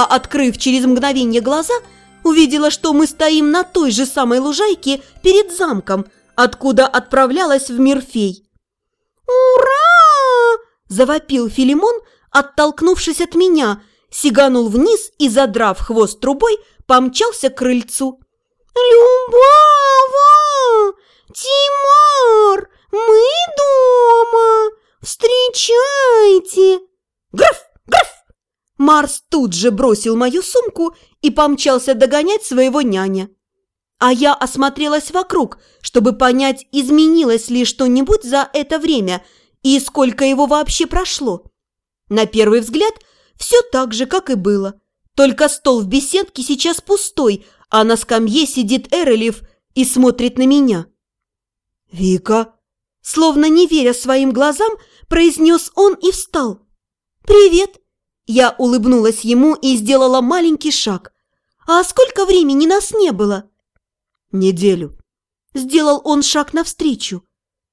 а открыв через мгновение глаза, увидела, что мы стоим на той же самой лужайке перед замком, откуда отправлялась в мир фей. «Ура!» – завопил Филимон, оттолкнувшись от меня, сиганул вниз и, задрав хвост трубой, помчался к крыльцу. «Любава! Тимар! Мы дома! Встречайте!» «Граф! Граф!» Марс тут же бросил мою сумку и помчался догонять своего няня. А я осмотрелась вокруг, чтобы понять, изменилось ли что-нибудь за это время и сколько его вообще прошло. На первый взгляд, все так же, как и было. Только стол в беседке сейчас пустой, а на скамье сидит Эрелев и смотрит на меня. «Вика!» Словно не веря своим глазам, произнес он и встал. «Привет!» Я улыбнулась ему и сделала маленький шаг. «А сколько времени нас не было?» «Неделю». Сделал он шаг навстречу.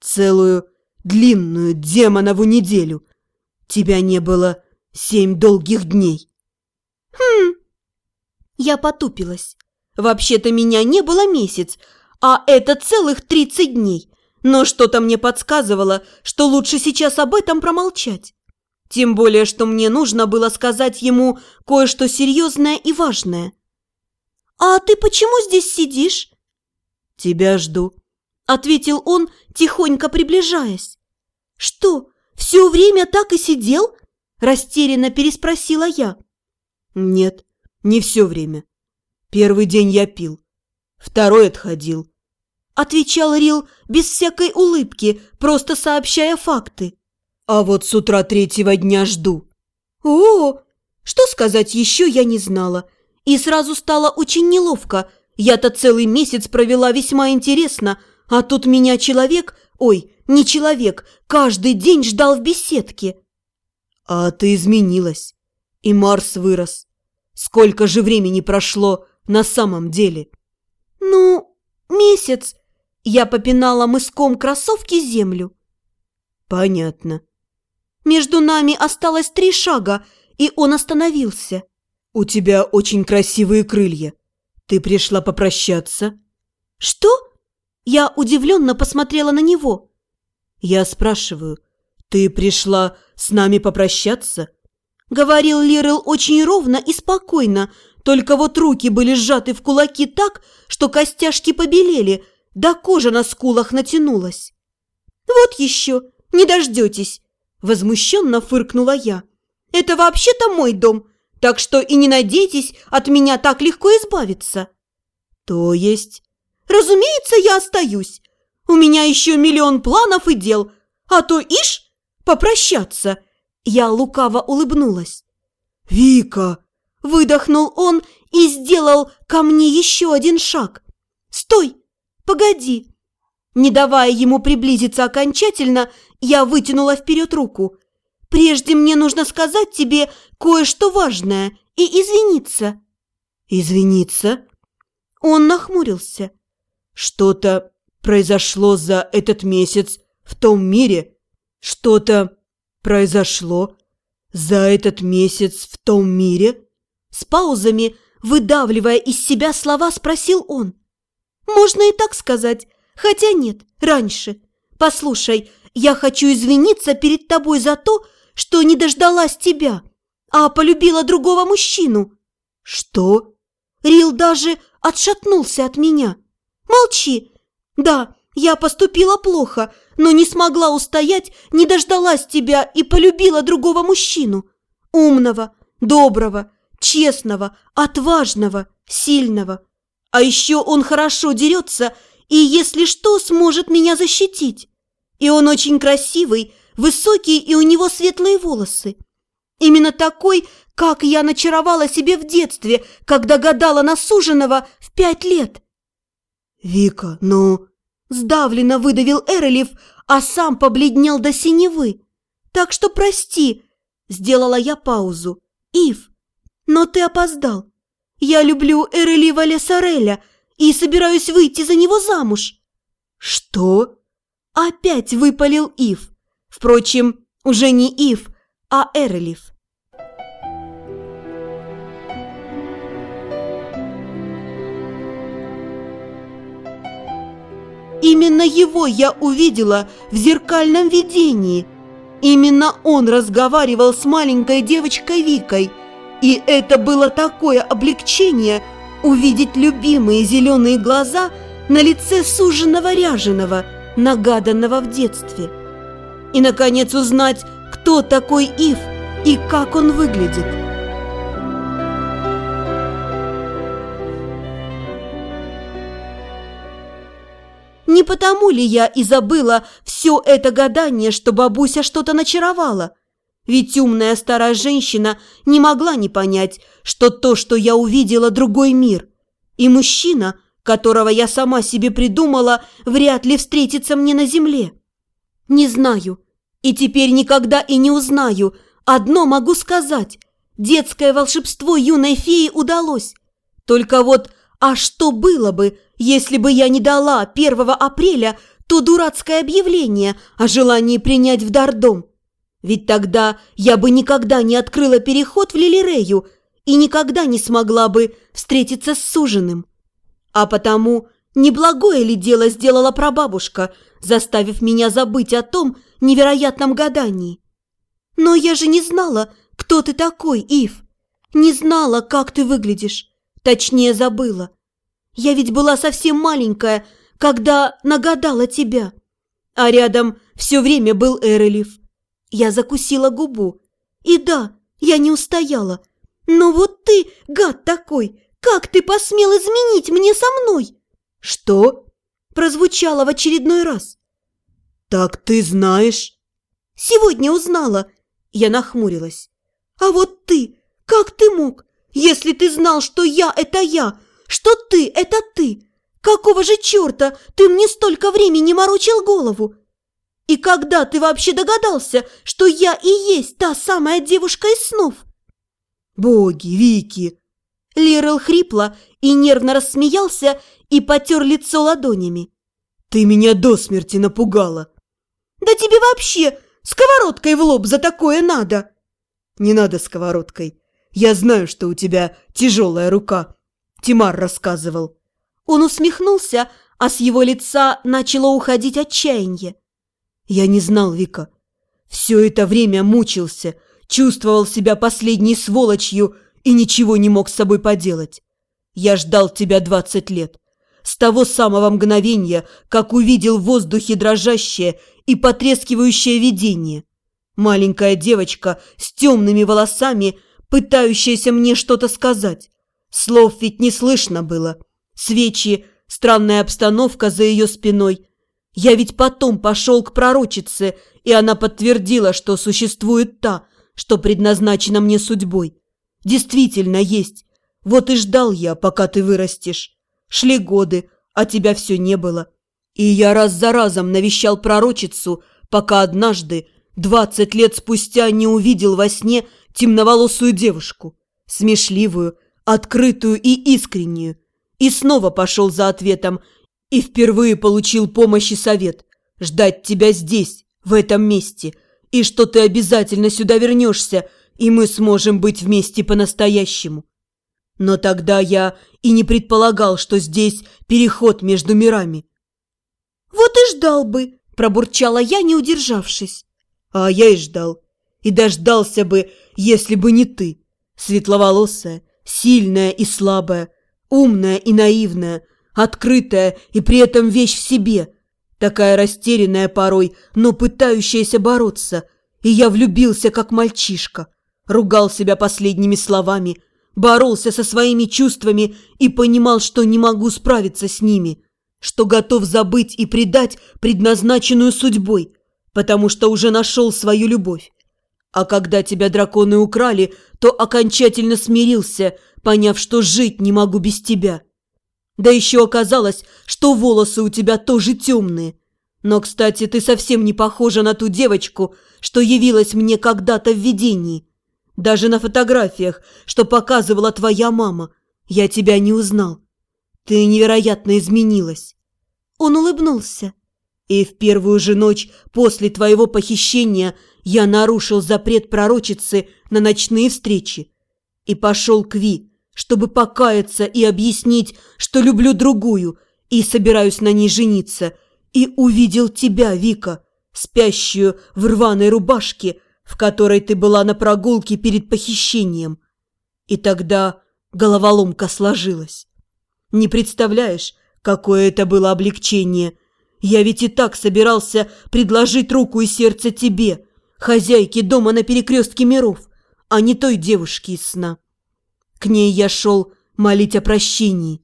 «Целую длинную демонову неделю. Тебя не было семь долгих дней». «Хм...» Я потупилась. Вообще-то меня не было месяц, а это целых тридцать дней. Но что-то мне подсказывало, что лучше сейчас об этом промолчать. Тем более, что мне нужно было сказать ему кое-что серьезное и важное. «А ты почему здесь сидишь?» «Тебя жду», — ответил он, тихонько приближаясь. «Что, все время так и сидел?» – растерянно переспросила я. «Нет, не все время. Первый день я пил, второй отходил». Отвечал Рил без всякой улыбки, просто сообщая факты. А вот с утра третьего дня жду. О, что сказать еще я не знала. И сразу стало очень неловко. Я-то целый месяц провела весьма интересно, а тут меня человек, ой, не человек, каждый день ждал в беседке. А ты изменилась, и Марс вырос. Сколько же времени прошло на самом деле? Ну, месяц. Я попинала мыском кроссовки землю. Понятно. Между нами осталось три шага, и он остановился. «У тебя очень красивые крылья. Ты пришла попрощаться?» «Что?» Я удивленно посмотрела на него. «Я спрашиваю, ты пришла с нами попрощаться?» Говорил Лирел очень ровно и спокойно, только вот руки были сжаты в кулаки так, что костяшки побелели, да кожа на скулах натянулась. «Вот еще, не дождетесь!» Возмущенно фыркнула я. «Это вообще-то мой дом, так что и не надейтесь от меня так легко избавиться». «То есть?» «Разумеется, я остаюсь. У меня еще миллион планов и дел, а то ишь, попрощаться». Я лукаво улыбнулась. «Вика!» – выдохнул он и сделал ко мне еще один шаг. «Стой! Погоди!» Не давая ему приблизиться окончательно, я вытянула вперед руку. «Прежде мне нужно сказать тебе кое-что важное и извиниться». «Извиниться?» Он нахмурился. «Что-то произошло за этот месяц в том мире? Что-то произошло за этот месяц в том мире?» С паузами, выдавливая из себя слова, спросил он. «Можно и так сказать, хотя нет, раньше. Послушай, я хочу извиниться перед тобой за то, что не дождалась тебя, а полюбила другого мужчину». «Что?» Рил даже отшатнулся от меня. «Молчи. Да, я поступила плохо, но не смогла устоять, не дождалась тебя и полюбила другого мужчину. Умного, доброго, честного, отважного, сильного. А еще он хорошо дерется и, если что, сможет меня защитить. И он очень красивый, высокий, и у него светлые волосы. Именно такой, как я начаровала себе в детстве, когда гадала на суженого в пять лет. «Вика, ну...» Сдавленно выдавил Эрелев, а сам побледнел до синевы. «Так что прости», — сделала я паузу. «Ив, но ты опоздал. Я люблю Эрелива Лесареля и собираюсь выйти за него замуж». «Что?» Опять выпалил Ив. Впрочем, уже не Ив, а Эрлиф. Именно его я увидела в зеркальном видении. Именно он разговаривал с маленькой девочкой Викой. И это было такое облегчение увидеть любимые зеленые глаза на лице суженного ряженого – нагаданного в детстве. И, наконец, узнать, кто такой Ив и как он выглядит. Не потому ли я и забыла все это гадание, что бабуся что-то начаровала? Ведь умная старая женщина не могла не понять, что то, что я увидела, другой мир. И мужчина, которого я сама себе придумала, вряд ли встретится мне на земле. Не знаю. И теперь никогда и не узнаю. Одно могу сказать. Детское волшебство юной феи удалось. Только вот, а что было бы, если бы я не дала 1 апреля то дурацкое объявление о желании принять в дар дом. Ведь тогда я бы никогда не открыла переход в Лилирею и никогда не смогла бы встретиться с суженым. А потому неблагое ли дело сделала прабабушка, заставив меня забыть о том невероятном гадании? Но я же не знала, кто ты такой, Ив. Не знала, как ты выглядишь. Точнее, забыла. Я ведь была совсем маленькая, когда нагадала тебя. А рядом все время был Эрелев. Я закусила губу. И да, я не устояла. Но вот ты, гад такой, как ты посмел изменить мне со мной? Что? Прозвучало в очередной раз. Так ты знаешь? Сегодня узнала. Я нахмурилась. А вот ты, как ты мог, если ты знал, что я – это я, что ты – это ты? Какого же черта ты мне столько времени морочил голову? И когда ты вообще догадался, что я и есть та самая девушка из снов? Боги, Вики! Лирел хрипло и нервно рассмеялся и потер лицо ладонями. Ты меня до смерти напугала. Да тебе вообще сковородкой в лоб за такое надо. Не надо сковородкой. Я знаю, что у тебя тяжелая рука. Тимар рассказывал. Он усмехнулся, а с его лица начало уходить отчаяние. Я не знал, Вика. Все это время мучился, чувствовал себя последней сволочью и ничего не мог с собой поделать. Я ждал тебя двадцать лет. С того самого мгновения, как увидел в воздухе дрожащее и потрескивающее видение. Маленькая девочка с темными волосами, пытающаяся мне что-то сказать. Слов ведь не слышно было. Свечи, странная обстановка за ее спиной. Я ведь потом пошел к пророчице, и она подтвердила, что существует та, что предназначена мне судьбой. Действительно есть. Вот и ждал я, пока ты вырастешь. Шли годы, а тебя все не было. И я раз за разом навещал пророчицу, пока однажды, двадцать лет спустя, не увидел во сне темноволосую девушку, смешливую, открытую и искреннюю, и снова пошел за ответом, и впервые получил помощь и совет ждать тебя здесь, в этом месте, и что ты обязательно сюда вернешься, и мы сможем быть вместе по-настоящему. Но тогда я и не предполагал, что здесь переход между мирами. «Вот и ждал бы», – пробурчала я, не удержавшись. А я и ждал. И дождался бы, если бы не ты, светловолосая, Сильная и слабая, умная и наивная, открытая и при этом вещь в себе. Такая растерянная порой, но пытающаяся бороться. И я влюбился, как мальчишка. Ругал себя последними словами, боролся со своими чувствами и понимал, что не могу справиться с ними, что готов забыть и предать предназначенную судьбой, потому что уже нашел свою любовь. А когда тебя драконы украли, то окончательно смирился, поняв, что жить не могу без тебя. Да еще оказалось, что волосы у тебя тоже темные. Но, кстати, ты совсем не похожа на ту девочку, что явилась мне когда-то в видении. Даже на фотографиях, что показывала твоя мама, я тебя не узнал. Ты невероятно изменилась. Он улыбнулся. И в первую же ночь после твоего похищения я нарушил запрет пророчицы на ночные встречи и пошел к Ви, чтобы покаяться и объяснить, что люблю другую и собираюсь на ней жениться, и увидел тебя, Вика, спящую в рваной рубашке, в которой ты была на прогулке перед похищением. И тогда головоломка сложилась. Не представляешь, какое это было облегчение. Я ведь и так собирался предложить руку и сердце тебе, хозяйке дома на перекрестке миров, а не той девушке из сна. К ней я шел молить о прощении.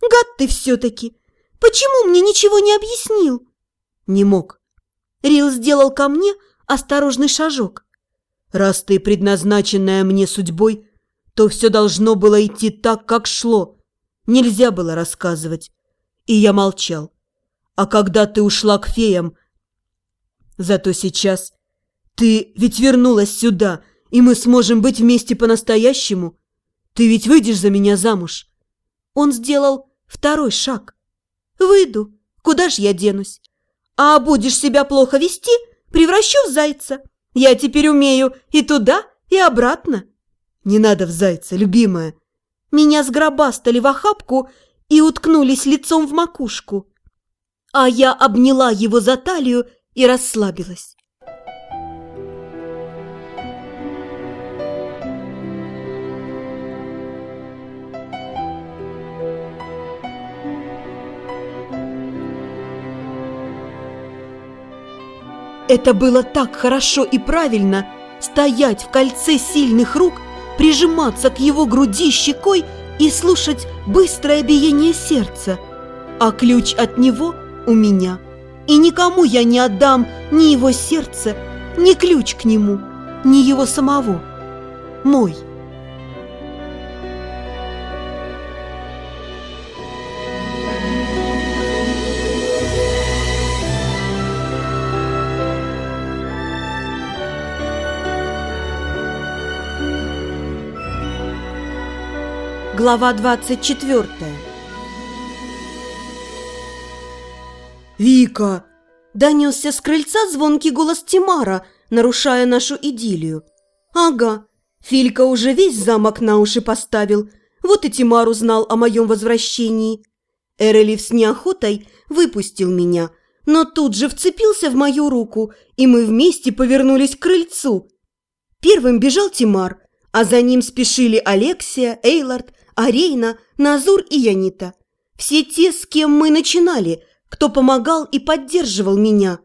Гад ты все-таки! Почему мне ничего не объяснил? Не мог. Рил сделал ко мне осторожный шажок. Раз ты предназначенная мне судьбой, то все должно было идти так, как шло. Нельзя было рассказывать. И я молчал. А когда ты ушла к феям... Зато сейчас... Ты ведь вернулась сюда, и мы сможем быть вместе по-настоящему. Ты ведь выйдешь за меня замуж. Он сделал второй шаг. Выйду. Куда ж я денусь? А будешь себя плохо вести, превращу в зайца. Я теперь умею и туда, и обратно. Не надо в зайца, любимая. Меня сгробастали в охапку и уткнулись лицом в макушку. А я обняла его за талию и расслабилась. Это было так хорошо и правильно стоять в кольце сильных рук, прижиматься к его груди щекой и слушать быстрое биение сердца. А ключ от него у меня. И никому я не отдам ни его сердце, ни ключ к нему, ни его самого. Мой. Глава 24 «Вика!» – донесся с крыльца звонкий голос Тимара, нарушая нашу идиллию. «Ага, Филька уже весь замок на уши поставил, вот и Тимар узнал о моем возвращении». Эрелив с неохотой выпустил меня, но тут же вцепился в мою руку, и мы вместе повернулись к крыльцу. Первым бежал Тимар, а за ним спешили Алексия, Эйлард, Арейна, Назур и Янита. Все те, с кем мы начинали, кто помогал и поддерживал меня.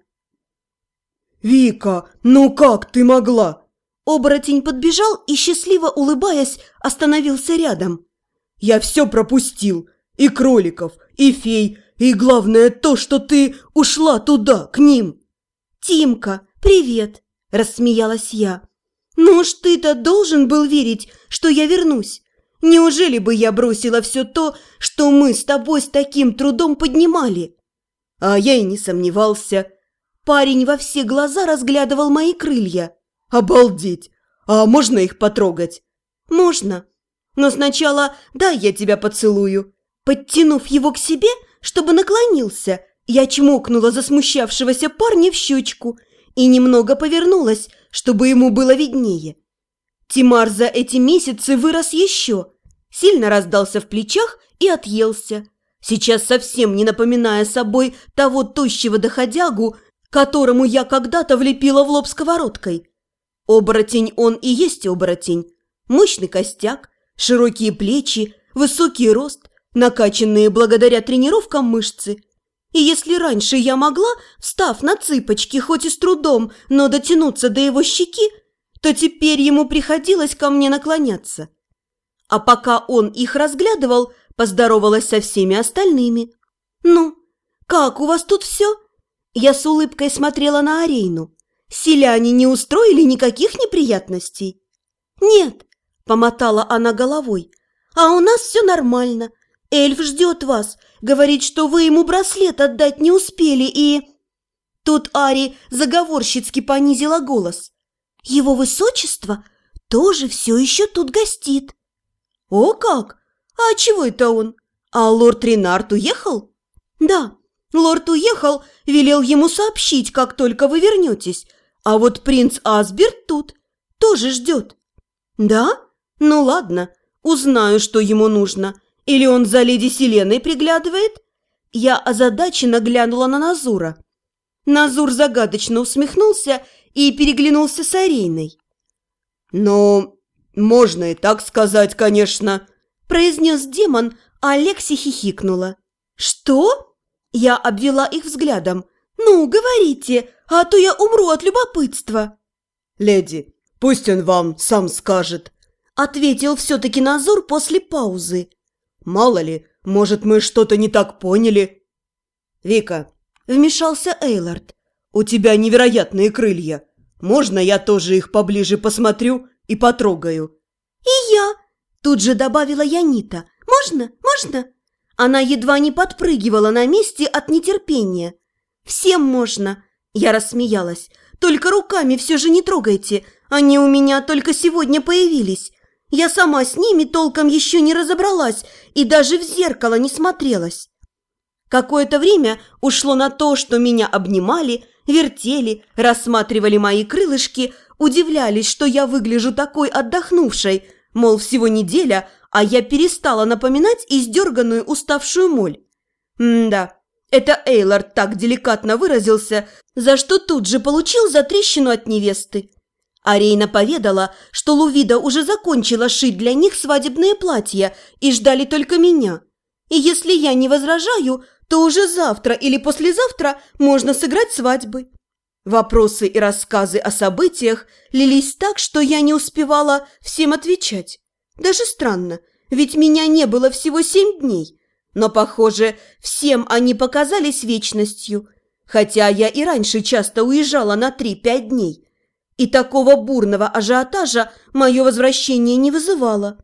«Вика, ну как ты могла?» Оборотень подбежал и, счастливо улыбаясь, остановился рядом. «Я все пропустил. И кроликов, и фей, и главное то, что ты ушла туда, к ним». «Тимка, привет!» – рассмеялась я. «Ну уж ты-то должен был верить, что я вернусь. Неужели бы я бросила все то, что мы с тобой с таким трудом поднимали? А я и не сомневался. Парень во все глаза разглядывал мои крылья. Обалдеть! А можно их потрогать? Можно. Но сначала дай я тебя поцелую. Подтянув его к себе, чтобы наклонился, я чмокнула засмущавшегося парня в щечку и немного повернулась, чтобы ему было виднее. Тимар за эти месяцы вырос еще, сильно раздался в плечах и отъелся. Сейчас совсем не напоминая собой того тощего доходягу, которому я когда-то влепила в лоб сковородкой. Оборотень он и есть оборотень. Мощный костяк, широкие плечи, высокий рост, накачанные благодаря тренировкам мышцы. И если раньше я могла, встав на цыпочки, хоть и с трудом, но дотянуться до его щеки, то теперь ему приходилось ко мне наклоняться. А пока он их разглядывал, поздоровалась со всеми остальными. «Ну, как у вас тут все?» Я с улыбкой смотрела на Арейну. «Селяне не устроили никаких неприятностей?» «Нет», — помотала она головой. «А у нас все нормально. Эльф ждет вас, говорит, что вы ему браслет отдать не успели и...» Тут Ари заговорщицки понизила голос. Его высочество тоже все еще тут гостит. О как! А чего это он? А лорд Ренард уехал? Да, лорд уехал, велел ему сообщить, как только вы вернетесь. А вот принц Асберт тут, тоже ждет. Да? Ну ладно, узнаю, что ему нужно. Или он за леди Селеной приглядывает? Я озадаченно глянула на Назура. Назур загадочно усмехнулся и переглянулся с Арейной. «Ну, можно и так сказать, конечно», – произнес демон, а Алекси хихикнула. «Что?» – я обвела их взглядом. «Ну, говорите, а то я умру от любопытства». «Леди, пусть он вам сам скажет», – ответил все-таки Назур после паузы. «Мало ли, может, мы что-то не так поняли?» «Вика», – вмешался Эйлард, – «у тебя невероятные крылья. Можно я тоже их поближе посмотрю и потрогаю?» «И я!» – тут же добавила Янита. «Можно? Можно?» Она едва не подпрыгивала на месте от нетерпения. «Всем можно!» – я рассмеялась. «Только руками все же не трогайте, они у меня только сегодня появились. Я сама с ними толком еще не разобралась и даже в зеркало не смотрелась». Какое-то время ушло на то, что меня обнимали, вертели, рассматривали мои крылышки, удивлялись, что я выгляжу такой отдохнувшей, мол, всего неделя, а я перестала напоминать издерганную уставшую моль. М-да, это Эйлард так деликатно выразился, за что тут же получил затрещину от невесты. Арейна поведала, что Лувида уже закончила шить для них свадебное платье и ждали только меня. И если я не возражаю, то уже завтра или послезавтра можно сыграть свадьбы. Вопросы и рассказы о событиях лились так, что я не успевала всем отвечать. Даже странно, ведь меня не было всего семь дней. Но, похоже, всем они показались вечностью, хотя я и раньше часто уезжала на три-пять дней. И такого бурного ажиотажа мое возвращение не вызывало.